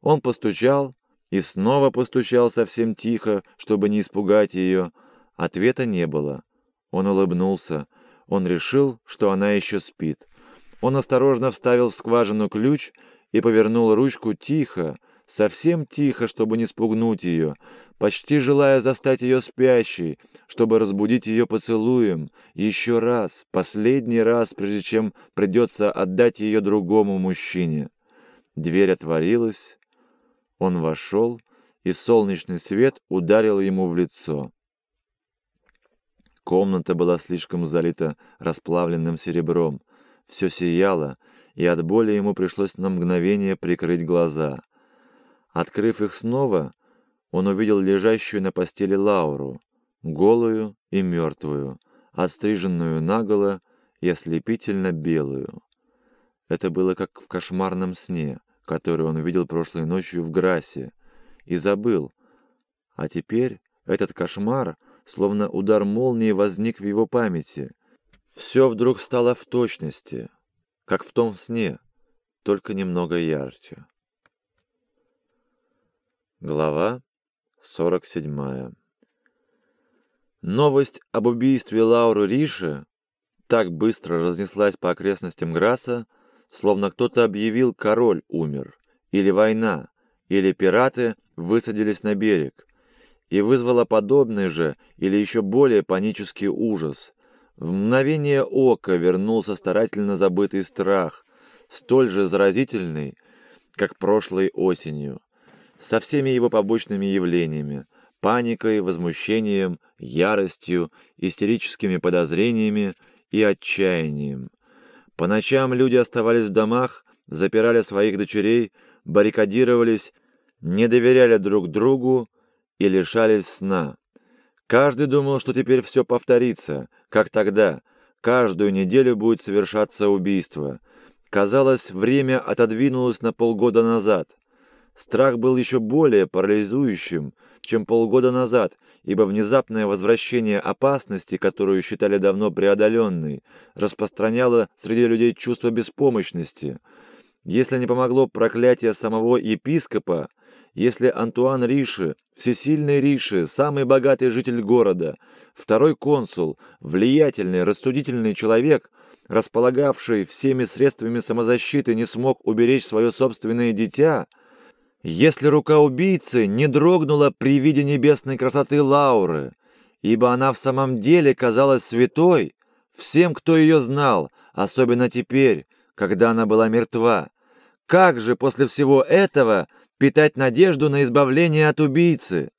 Он постучал и снова постучал совсем тихо, чтобы не испугать ее. Ответа не было. Он улыбнулся. Он решил, что она еще спит. Он осторожно вставил в скважину ключ и повернул ручку тихо, совсем тихо, чтобы не спугнуть ее, почти желая застать ее спящей, чтобы разбудить ее поцелуем, еще раз, последний раз, прежде чем придется отдать ее другому мужчине. Дверь отворилась, он вошел, и солнечный свет ударил ему в лицо. Комната была слишком залита расплавленным серебром. Все сияло, и от боли ему пришлось на мгновение прикрыть глаза. Открыв их снова, он увидел лежащую на постели Лауру, голую и мертвую, отстриженную наголо и ослепительно белую. Это было как в кошмарном сне, который он видел прошлой ночью в Грасе, и забыл. А теперь этот кошмар, словно удар молнии, возник в его памяти. Все вдруг стало в точности, как в том сне, только немного ярче. Глава 47 Новость об убийстве Лауры Риши так быстро разнеслась по окрестностям Граса, словно кто-то объявил «король умер», или «война», или «пираты высадились на берег», и вызвала подобный же или еще более панический ужас. В мгновение ока вернулся старательно забытый страх, столь же заразительный, как прошлой осенью со всеми его побочными явлениями – паникой, возмущением, яростью, истерическими подозрениями и отчаянием. По ночам люди оставались в домах, запирали своих дочерей, баррикадировались, не доверяли друг другу и лишались сна. Каждый думал, что теперь все повторится, как тогда. Каждую неделю будет совершаться убийство. Казалось, время отодвинулось на полгода назад. Страх был еще более парализующим, чем полгода назад, ибо внезапное возвращение опасности, которую считали давно преодоленной, распространяло среди людей чувство беспомощности. Если не помогло проклятие самого епископа, если Антуан Риши, всесильный Риши, самый богатый житель города, второй консул, влиятельный, рассудительный человек, располагавший всеми средствами самозащиты, не смог уберечь свое собственное дитя – если рука убийцы не дрогнула при виде небесной красоты Лауры, ибо она в самом деле казалась святой всем, кто ее знал, особенно теперь, когда она была мертва, как же после всего этого питать надежду на избавление от убийцы?